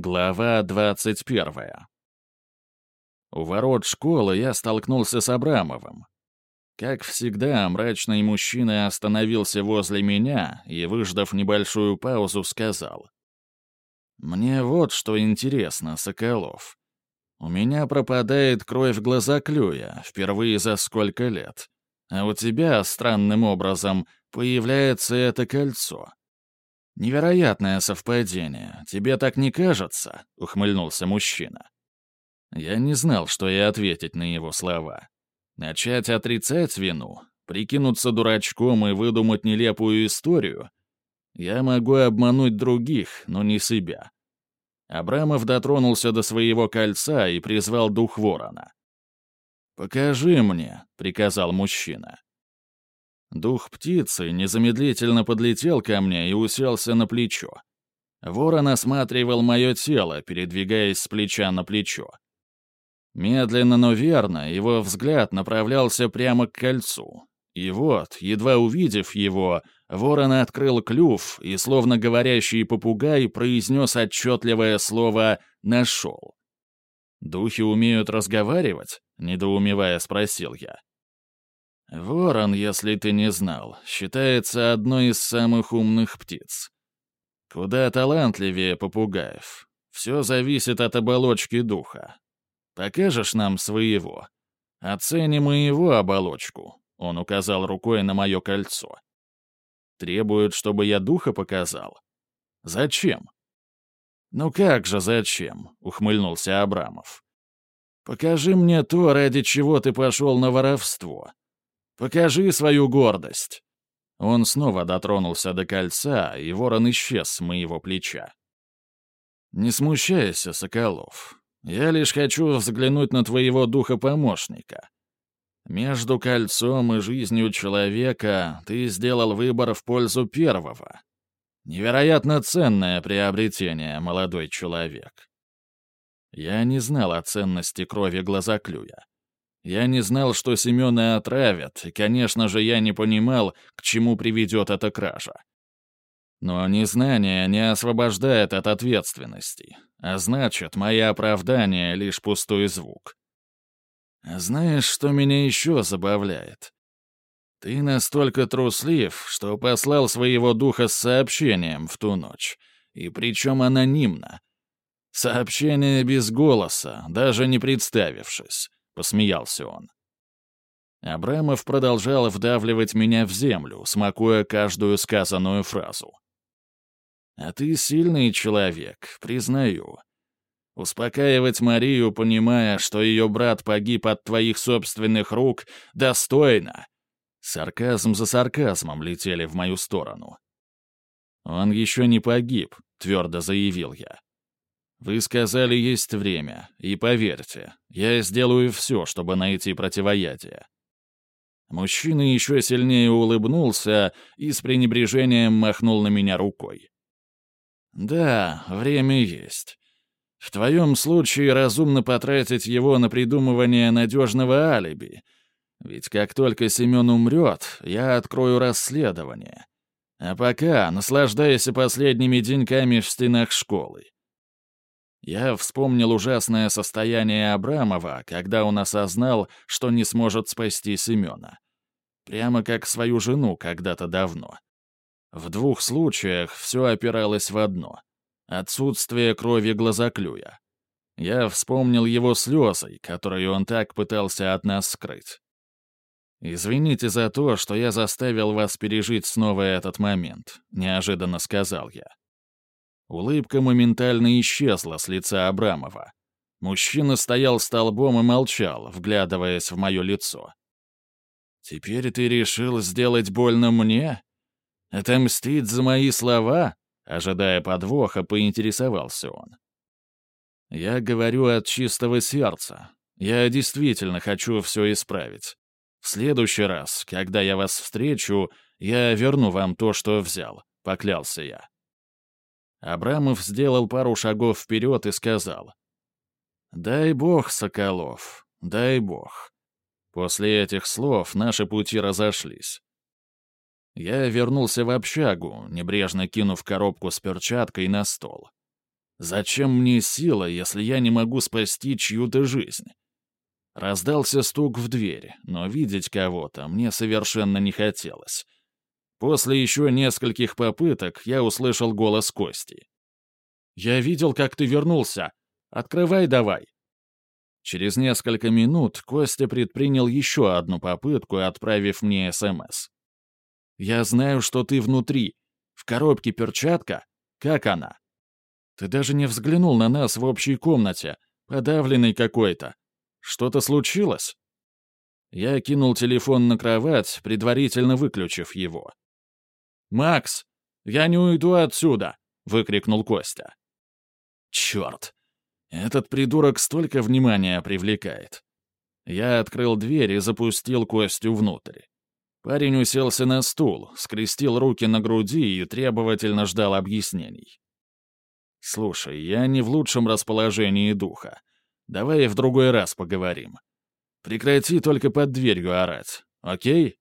Глава 21. У ворот школы я столкнулся с Абрамовым. Как всегда, мрачный мужчина остановился возле меня и, выждав небольшую паузу, сказал. «Мне вот что интересно, Соколов. У меня пропадает кровь глазоклюя впервые за сколько лет, а у тебя, странным образом, появляется это кольцо. «Невероятное совпадение. Тебе так не кажется?» — ухмыльнулся мужчина. Я не знал, что и ответить на его слова. Начать отрицать вину, прикинуться дурачком и выдумать нелепую историю? Я могу обмануть других, но не себя. Абрамов дотронулся до своего кольца и призвал дух ворона. «Покажи мне», — приказал мужчина. Дух птицы незамедлительно подлетел ко мне и уселся на плечо. Ворон осматривал мое тело, передвигаясь с плеча на плечо. Медленно, но верно, его взгляд направлялся прямо к кольцу. И вот, едва увидев его, ворон открыл клюв и, словно говорящий попугай, произнес отчетливое слово «нашел». «Духи умеют разговаривать?» — недоумевая спросил я. Ворон, если ты не знал, считается одной из самых умных птиц. Куда талантливее попугаев. Все зависит от оболочки духа. Покажешь нам своего? Оценим и его оболочку. Он указал рукой на мое кольцо. Требует, чтобы я духа показал. Зачем? Ну как же зачем? Ухмыльнулся Абрамов. Покажи мне то, ради чего ты пошел на воровство. Покажи свою гордость!» Он снова дотронулся до кольца, и ворон исчез с моего плеча. «Не смущайся, Соколов. Я лишь хочу взглянуть на твоего духа-помощника. Между кольцом и жизнью человека ты сделал выбор в пользу первого. Невероятно ценное приобретение, молодой человек. Я не знал о ценности крови глазоклюя. Я не знал, что Семена отравят, и, конечно же, я не понимал, к чему приведет эта кража. Но незнание не освобождает от ответственности, а значит, мои оправдания — лишь пустой звук. Знаешь, что меня еще забавляет? Ты настолько труслив, что послал своего духа с сообщением в ту ночь, и причем анонимно. Сообщение без голоса, даже не представившись посмеялся он. Абрамов продолжал вдавливать меня в землю, смакуя каждую сказанную фразу. «А ты сильный человек, признаю. Успокаивать Марию, понимая, что ее брат погиб от твоих собственных рук, достойно». Сарказм за сарказмом летели в мою сторону. «Он еще не погиб», — твердо заявил я. Вы сказали, есть время, и поверьте, я сделаю все, чтобы найти противоядие». Мужчина еще сильнее улыбнулся и с пренебрежением махнул на меня рукой. «Да, время есть. В твоем случае разумно потратить его на придумывание надежного алиби. Ведь как только Семен умрет, я открою расследование. А пока наслаждайся последними деньками в стенах школы. Я вспомнил ужасное состояние Абрамова, когда он осознал, что не сможет спасти Семена. Прямо как свою жену когда-то давно. В двух случаях все опиралось в одно — отсутствие крови глазоклюя. Я вспомнил его слезы, которые он так пытался от нас скрыть. «Извините за то, что я заставил вас пережить снова этот момент», — неожиданно сказал я. Улыбка моментально исчезла с лица Абрамова. Мужчина стоял столбом и молчал, вглядываясь в мое лицо. «Теперь ты решил сделать больно мне? Отомстить за мои слова?» Ожидая подвоха, поинтересовался он. «Я говорю от чистого сердца. Я действительно хочу все исправить. В следующий раз, когда я вас встречу, я верну вам то, что взял», — поклялся я. Абрамов сделал пару шагов вперед и сказал. «Дай бог, Соколов, дай бог». После этих слов наши пути разошлись. Я вернулся в общагу, небрежно кинув коробку с перчаткой на стол. Зачем мне сила, если я не могу спасти чью-то жизнь? Раздался стук в дверь, но видеть кого-то мне совершенно не хотелось. После еще нескольких попыток я услышал голос Кости. «Я видел, как ты вернулся. Открывай давай». Через несколько минут Костя предпринял еще одну попытку, отправив мне СМС. «Я знаю, что ты внутри. В коробке перчатка. Как она?» «Ты даже не взглянул на нас в общей комнате, подавленный какой-то. Что-то случилось?» Я кинул телефон на кровать, предварительно выключив его. «Макс, я не уйду отсюда!» — выкрикнул Костя. «Черт! Этот придурок столько внимания привлекает!» Я открыл дверь и запустил Костю внутрь. Парень уселся на стул, скрестил руки на груди и требовательно ждал объяснений. «Слушай, я не в лучшем расположении духа. Давай в другой раз поговорим. Прекрати только под дверью орать, окей?»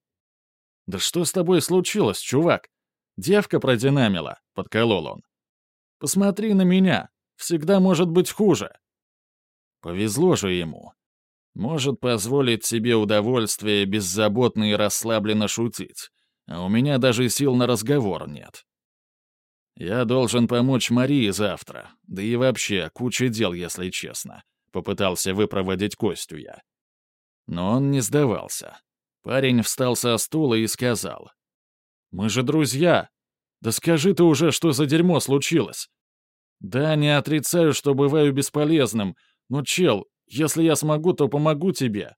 «Да что с тобой случилось, чувак?» Девка продинамила, — подколол он. Посмотри на меня. Всегда может быть хуже. Повезло же ему. Может позволить себе удовольствие беззаботно и расслабленно шутить. А у меня даже сил на разговор нет. Я должен помочь Марии завтра. Да и вообще, куча дел, если честно. Попытался выпроводить Костю я. Но он не сдавался. Парень встал со стула и сказал. Мы же друзья. Да скажи ты уже, что за дерьмо случилось. Да, не отрицаю, что бываю бесполезным, но, чел, если я смогу, то помогу тебе.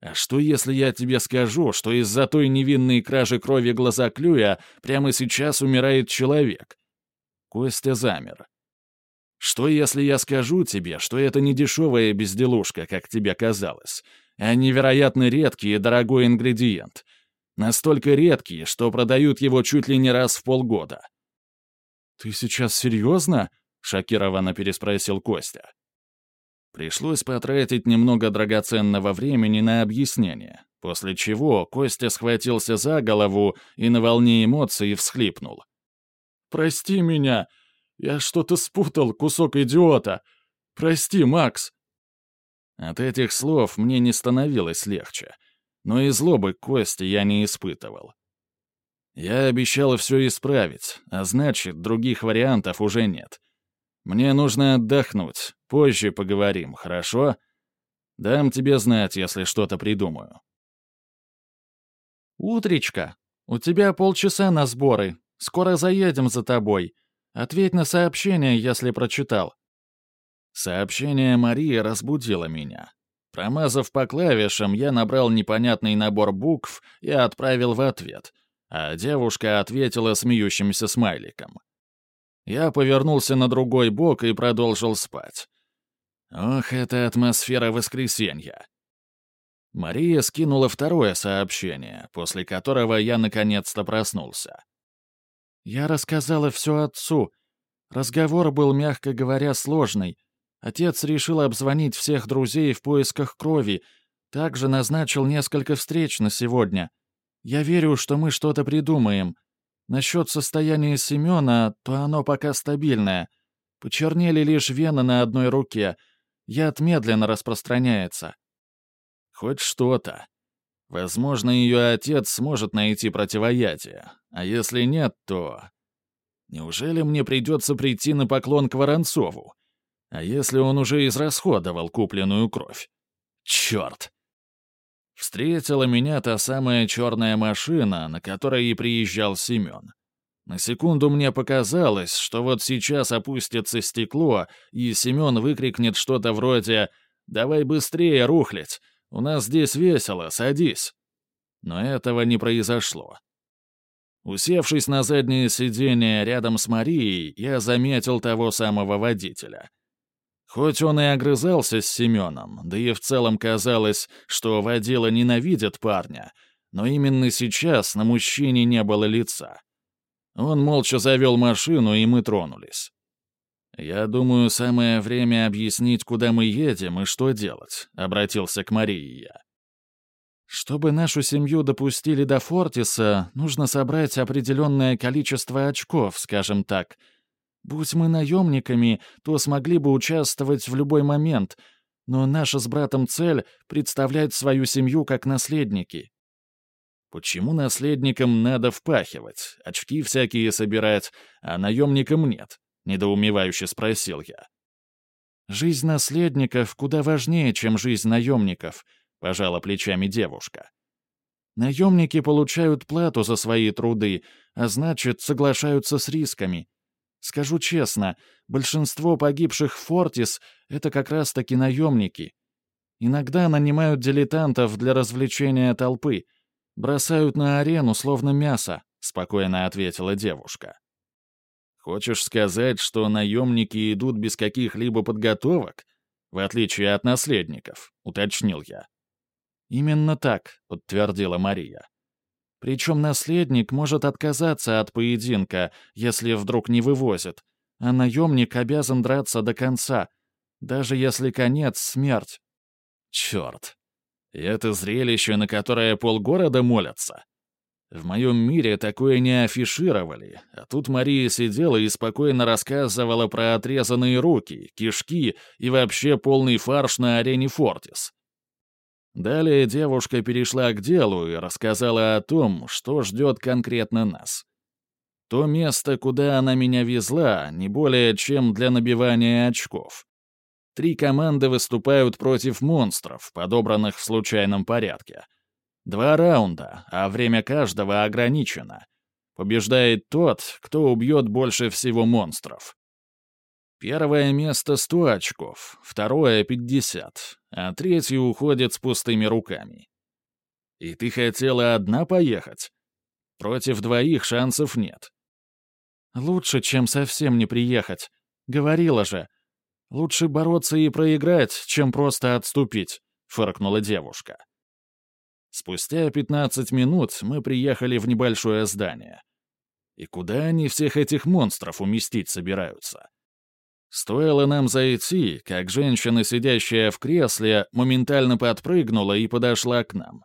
А что, если я тебе скажу, что из-за той невинной кражи крови глаза Клюя прямо сейчас умирает человек? Костя замер. Что, если я скажу тебе, что это не дешевая безделушка, как тебе казалось, а невероятно редкий и дорогой ингредиент — Настолько редкие, что продают его чуть ли не раз в полгода. «Ты сейчас серьезно?» — шокированно переспросил Костя. Пришлось потратить немного драгоценного времени на объяснение, после чего Костя схватился за голову и на волне эмоций всхлипнул. «Прости меня! Я что-то спутал, кусок идиота! Прости, Макс!» От этих слов мне не становилось легче — но и злобы к Косте я не испытывал. Я обещал все исправить, а значит, других вариантов уже нет. Мне нужно отдохнуть, позже поговорим, хорошо? Дам тебе знать, если что-то придумаю. «Утречка, у тебя полчаса на сборы. Скоро заедем за тобой. Ответь на сообщение, если прочитал». Сообщение Марии разбудило меня. Промазав по клавишам, я набрал непонятный набор букв и отправил в ответ, а девушка ответила смеющимся смайликом. Я повернулся на другой бок и продолжил спать. Ох, это атмосфера воскресенья. Мария скинула второе сообщение, после которого я наконец-то проснулся. Я рассказала все отцу. Разговор был, мягко говоря, сложный — Отец решил обзвонить всех друзей в поисках крови, также назначил несколько встреч на сегодня. Я верю, что мы что-то придумаем. Насчет состояния Семена, то оно пока стабильное. Почернели лишь вены на одной руке. Яд медленно распространяется. Хоть что-то. Возможно, ее отец сможет найти противоядие. А если нет, то... Неужели мне придется прийти на поклон к Воронцову? А если он уже израсходовал купленную кровь? Черт! Встретила меня та самая черная машина, на которой и приезжал Семен. На секунду мне показалось, что вот сейчас опустится стекло, и Семен выкрикнет что-то вроде «Давай быстрее, рухлядь! У нас здесь весело, садись!» Но этого не произошло. Усевшись на заднее сиденье рядом с Марией, я заметил того самого водителя — Хоть он и огрызался с Семеном, да и в целом казалось, что водила ненавидит парня, но именно сейчас на мужчине не было лица. Он молча завел машину, и мы тронулись. «Я думаю, самое время объяснить, куда мы едем и что делать», — обратился к Марии я. «Чтобы нашу семью допустили до Фортиса, нужно собрать определенное количество очков, скажем так. Будь мы наемниками, то смогли бы участвовать в любой момент, но наша с братом цель — представлять свою семью как наследники. Почему наследникам надо впахивать, очки всякие собирать, а наемникам нет? Недоумевающе спросил я. Жизнь наследников куда важнее, чем жизнь наемников, пожала плечами девушка. Наемники получают плату за свои труды, а значит, соглашаются с рисками. Скажу честно, большинство погибших в Фортис — это как раз-таки наемники. Иногда нанимают дилетантов для развлечения толпы, бросают на арену словно мясо, — спокойно ответила девушка. «Хочешь сказать, что наемники идут без каких-либо подготовок, в отличие от наследников?» — уточнил я. «Именно так», — подтвердила Мария. Причем наследник может отказаться от поединка, если вдруг не вывозит, а наемник обязан драться до конца, даже если конец — смерть. Черт. И это зрелище, на которое полгорода молятся. В моем мире такое не афишировали, а тут Мария сидела и спокойно рассказывала про отрезанные руки, кишки и вообще полный фарш на арене Фортис. Далее девушка перешла к делу и рассказала о том, что ждет конкретно нас. То место, куда она меня везла, не более чем для набивания очков. Три команды выступают против монстров, подобранных в случайном порядке. Два раунда, а время каждого ограничено. Побеждает тот, кто убьет больше всего монстров. Первое место — 100 очков, второе — 50, а третье уходит с пустыми руками. И ты хотела одна поехать? Против двоих шансов нет. Лучше, чем совсем не приехать. Говорила же. Лучше бороться и проиграть, чем просто отступить, — фыркнула девушка. Спустя 15 минут мы приехали в небольшое здание. И куда они всех этих монстров уместить собираются? Стоило нам зайти, как женщина, сидящая в кресле, моментально подпрыгнула и подошла к нам.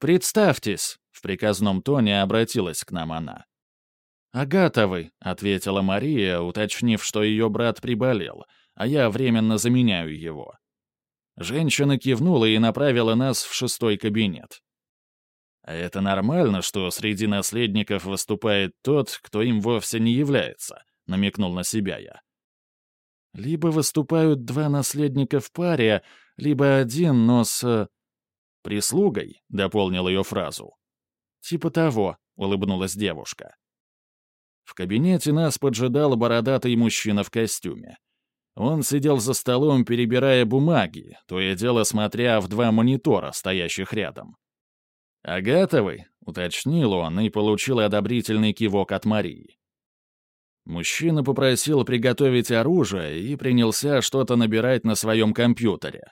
«Представьтесь», — в приказном тоне обратилась к нам она. «Агатовы», — ответила Мария, уточнив, что ее брат приболел, а я временно заменяю его. Женщина кивнула и направила нас в шестой кабинет. А это нормально, что среди наследников выступает тот, кто им вовсе не является, намекнул на себя я. Либо выступают два наследника в паре, либо один, но с... Э, «Прислугой», — дополнил ее фразу. «Типа того», — улыбнулась девушка. В кабинете нас поджидал бородатый мужчина в костюме. Он сидел за столом, перебирая бумаги, то и дело смотря в два монитора, стоящих рядом. «Агатовый», — уточнил он и получил одобрительный кивок от Марии. Мужчина попросил приготовить оружие и принялся что-то набирать на своем компьютере.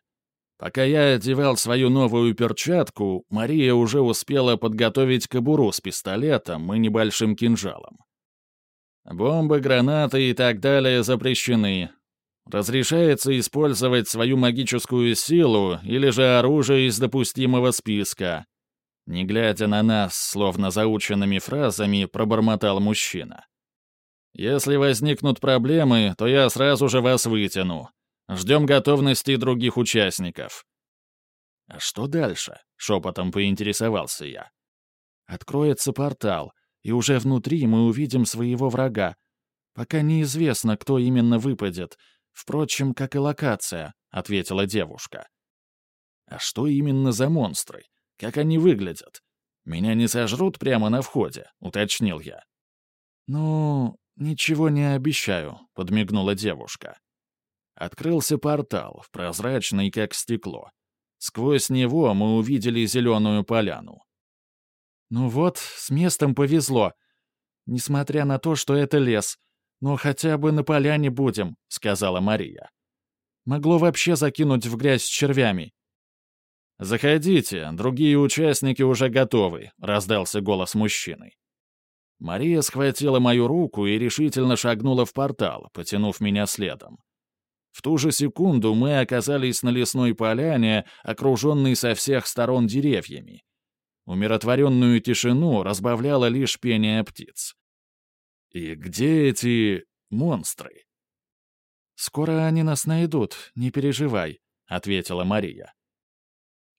Пока я одевал свою новую перчатку, Мария уже успела подготовить кобуру с пистолетом и небольшим кинжалом. Бомбы, гранаты и так далее запрещены. Разрешается использовать свою магическую силу или же оружие из допустимого списка. Не глядя на нас, словно заученными фразами, пробормотал мужчина. Если возникнут проблемы, то я сразу же вас вытяну. Ждем готовности других участников». «А что дальше?» — шепотом поинтересовался я. «Откроется портал, и уже внутри мы увидим своего врага. Пока неизвестно, кто именно выпадет. Впрочем, как и локация», — ответила девушка. «А что именно за монстры? Как они выглядят? Меня не сожрут прямо на входе?» — уточнил я. «Ну, «Ничего не обещаю», — подмигнула девушка. Открылся портал, прозрачный, как стекло. Сквозь него мы увидели зеленую поляну. «Ну вот, с местом повезло. Несмотря на то, что это лес, но хотя бы на поляне будем», — сказала Мария. «Могло вообще закинуть в грязь с червями». «Заходите, другие участники уже готовы», — раздался голос мужчины. Мария схватила мою руку и решительно шагнула в портал, потянув меня следом. В ту же секунду мы оказались на лесной поляне, окруженной со всех сторон деревьями. Умиротворенную тишину разбавляло лишь пение птиц. «И где эти... монстры. «Скоро они нас найдут, не переживай», — ответила Мария.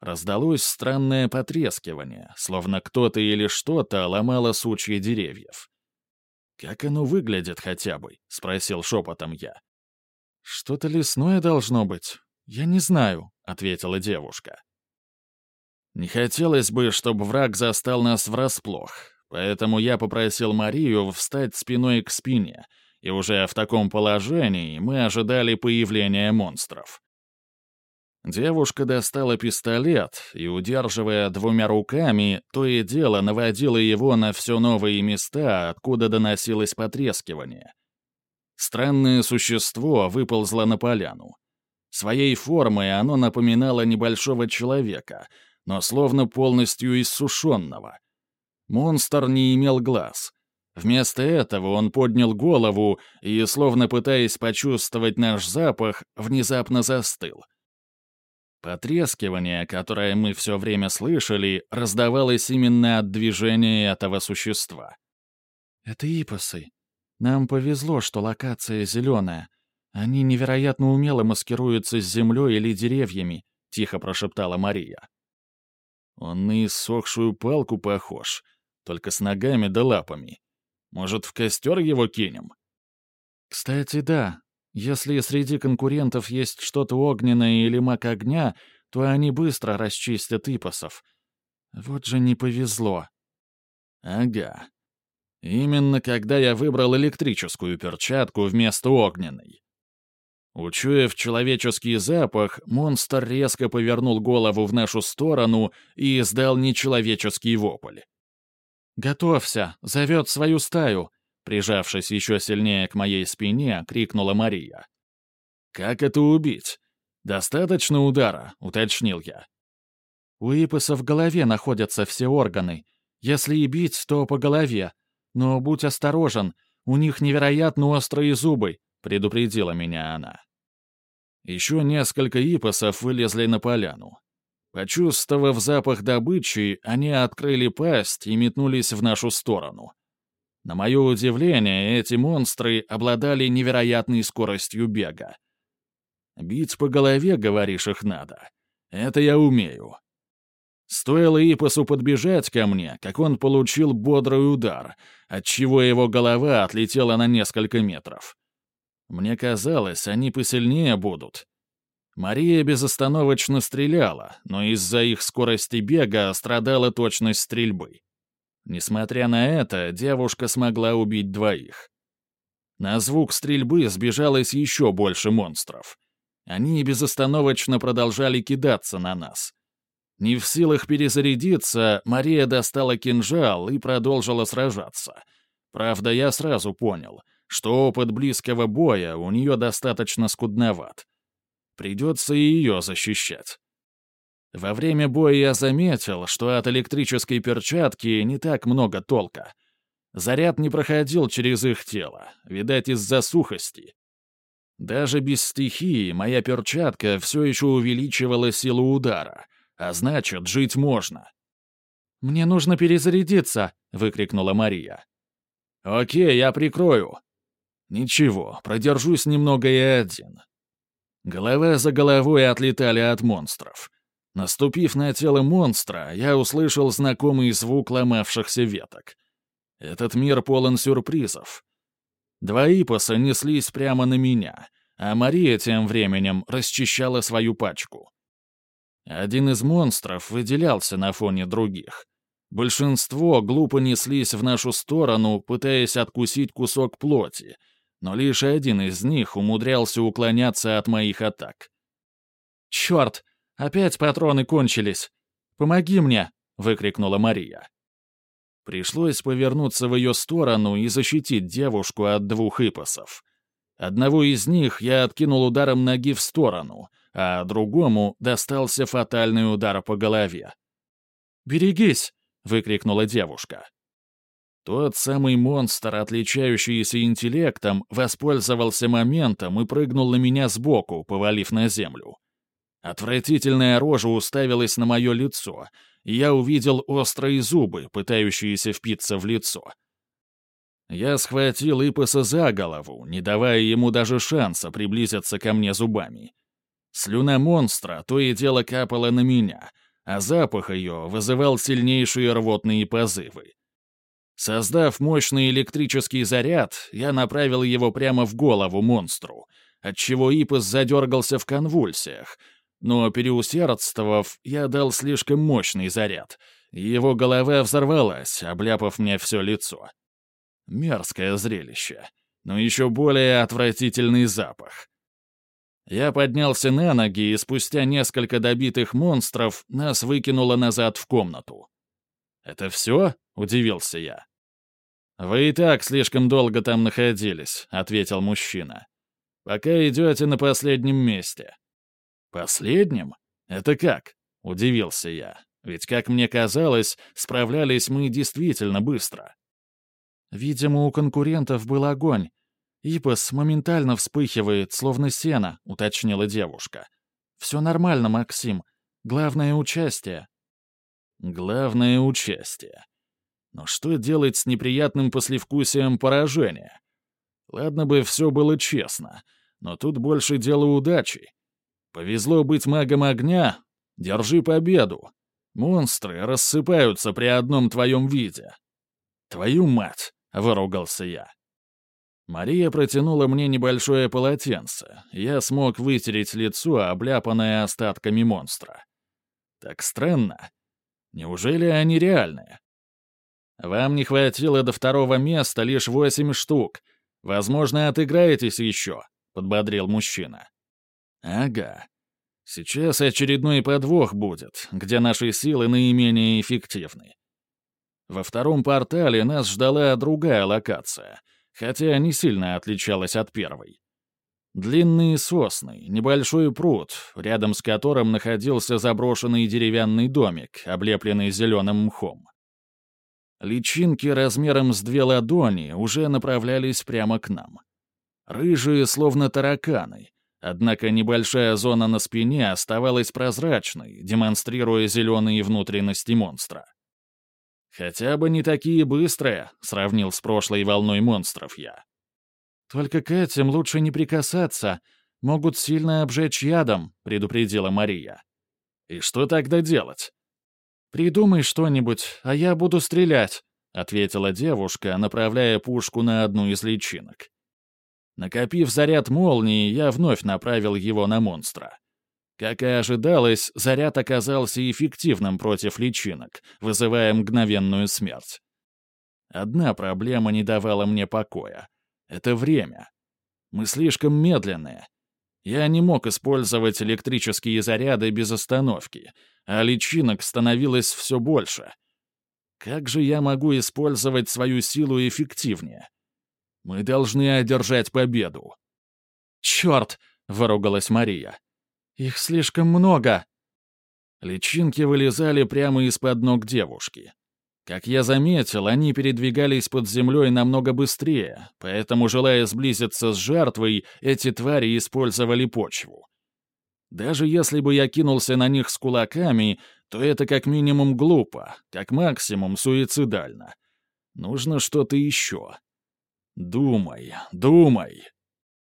Раздалось странное потрескивание, словно кто-то или что-то ломало сучья деревьев. «Как оно выглядит хотя бы?» — спросил шепотом я. «Что-то лесное должно быть. Я не знаю», — ответила девушка. «Не хотелось бы, чтобы враг застал нас врасплох, поэтому я попросил Марию встать спиной к спине, и уже в таком положении мы ожидали появления монстров. Девушка достала пистолет и, удерживая двумя руками, то и дело наводила его на все новые места, откуда доносилось потрескивание. Странное существо выползло на поляну. Своей формой оно напоминало небольшого человека, но словно полностью иссушенного. Монстр не имел глаз. Вместо этого он поднял голову и, словно пытаясь почувствовать наш запах, внезапно застыл — Потрескивание, которое мы все время слышали, раздавалось именно от движения этого существа. «Это ипосы. Нам повезло, что локация зеленая. Они невероятно умело маскируются с землей или деревьями», — тихо прошептала Мария. «Он на иссохшую палку похож, только с ногами да лапами. Может, в костер его кинем?» «Кстати, да. Если среди конкурентов есть что-то огненное или маг огня, то они быстро расчистят ипосов. Вот же не повезло. Ага. Именно когда я выбрал электрическую перчатку вместо огненной. Учуяв человеческий запах, монстр резко повернул голову в нашу сторону и издал нечеловеческий вопль. «Готовься! Зовет свою стаю!» Прижавшись еще сильнее к моей спине, крикнула Мария. «Как это убить? Достаточно удара?» — уточнил я. «У Ипоса в голове находятся все органы. Если и бить, то по голове. Но будь осторожен, у них невероятно острые зубы», — предупредила меня она. Еще несколько ипосов вылезли на поляну. Почувствовав запах добычи, они открыли пасть и метнулись в нашу сторону. На мое удивление, эти монстры обладали невероятной скоростью бега. Бить по голове, говоришь, их надо. Это я умею. Стоило Ипосу подбежать ко мне, как он получил бодрый удар, отчего его голова отлетела на несколько метров. Мне казалось, они посильнее будут. Мария безостановочно стреляла, но из-за их скорости бега страдала точность стрельбы. Несмотря на это, девушка смогла убить двоих. На звук стрельбы сбежалось еще больше монстров. Они безостановочно продолжали кидаться на нас. Не в силах перезарядиться, Мария достала кинжал и продолжила сражаться. Правда, я сразу понял, что опыт близкого боя у нее достаточно скудноват. Придется и ее защищать. Во время боя я заметил, что от электрической перчатки не так много толка. Заряд не проходил через их тело, видать, из-за сухости. Даже без стихии моя перчатка все еще увеличивала силу удара, а значит, жить можно. «Мне нужно перезарядиться!» — выкрикнула Мария. «Окей, я прикрою». «Ничего, продержусь немного и один». Голова за головой отлетали от монстров. Наступив на тело монстра, я услышал знакомый звук ломавшихся веток. Этот мир полон сюрпризов. Два ипоса неслись прямо на меня, а Мария тем временем расчищала свою пачку. Один из монстров выделялся на фоне других. Большинство глупо неслись в нашу сторону, пытаясь откусить кусок плоти, но лишь один из них умудрялся уклоняться от моих атак. «Черт! Опять патроны кончились! Помоги мне!» — выкрикнула Мария. Пришлось повернуться в ее сторону и защитить девушку от двух ипосов. Одного из них я откинул ударом ноги в сторону, а другому достался фатальный удар по голове. «Берегись!» — выкрикнула девушка. Тот самый монстр, отличающийся интеллектом, воспользовался моментом и прыгнул на меня сбоку, повалив на землю. Отвратительная рожа уставилась на мое лицо, и я увидел острые зубы, пытающиеся впиться в лицо. Я схватил Ипаса за голову, не давая ему даже шанса приблизиться ко мне зубами. Слюна монстра то и дело капала на меня, а запах ее вызывал сильнейшие рвотные позывы. Создав мощный электрический заряд, я направил его прямо в голову монстру, отчего Ипас задергался в конвульсиях, но, переусердствовав, я дал слишком мощный заряд, его голова взорвалась, обляпав мне все лицо. Мерзкое зрелище, но еще более отвратительный запах. Я поднялся на ноги, и спустя несколько добитых монстров нас выкинуло назад в комнату. «Это все?» — удивился я. «Вы и так слишком долго там находились», — ответил мужчина. «Пока идете на последнем месте». «Последнем? Это как?» — удивился я. «Ведь, как мне казалось, справлялись мы действительно быстро». «Видимо, у конкурентов был огонь. Ипос моментально вспыхивает, словно сено», — уточнила девушка. «Все нормально, Максим. Главное — участие». «Главное — участие. Но что делать с неприятным послевкусием поражения? Ладно бы все было честно, но тут больше дело удачи. Повезло быть магом огня? Держи победу. Монстры рассыпаются при одном твоем виде. Твою мать, — выругался я. Мария протянула мне небольшое полотенце. Я смог вытереть лицо, обляпанное остатками монстра. Так странно. Неужели они реальные? Вам не хватило до второго места лишь восемь штук. Возможно, отыграетесь еще», — подбодрил мужчина. «Ага. Сейчас очередной подвох будет, где наши силы наименее эффективны. Во втором портале нас ждала другая локация, хотя не сильно отличалась от первой. Длинные сосны, небольшой пруд, рядом с которым находился заброшенный деревянный домик, облепленный зеленым мхом. Личинки размером с две ладони уже направлялись прямо к нам. Рыжие, словно тараканы, однако небольшая зона на спине оставалась прозрачной, демонстрируя зеленые внутренности монстра. «Хотя бы не такие быстрые», — сравнил с прошлой волной монстров я. «Только к этим лучше не прикасаться. Могут сильно обжечь ядом», — предупредила Мария. «И что тогда делать?» «Придумай что-нибудь, а я буду стрелять», — ответила девушка, направляя пушку на одну из личинок. Накопив заряд молнии, я вновь направил его на монстра. Как и ожидалось, заряд оказался эффективным против личинок, вызывая мгновенную смерть. Одна проблема не давала мне покоя — это время. Мы слишком медленные. Я не мог использовать электрические заряды без остановки, а личинок становилось все больше. Как же я могу использовать свою силу эффективнее? Мы должны одержать победу. «Черт!» — выругалась Мария. «Их слишком много!» Личинки вылезали прямо из-под ног девушки. Как я заметил, они передвигались под землей намного быстрее, поэтому, желая сблизиться с жертвой, эти твари использовали почву. Даже если бы я кинулся на них с кулаками, то это как минимум глупо, как максимум суицидально. Нужно что-то еще. Думай, думай.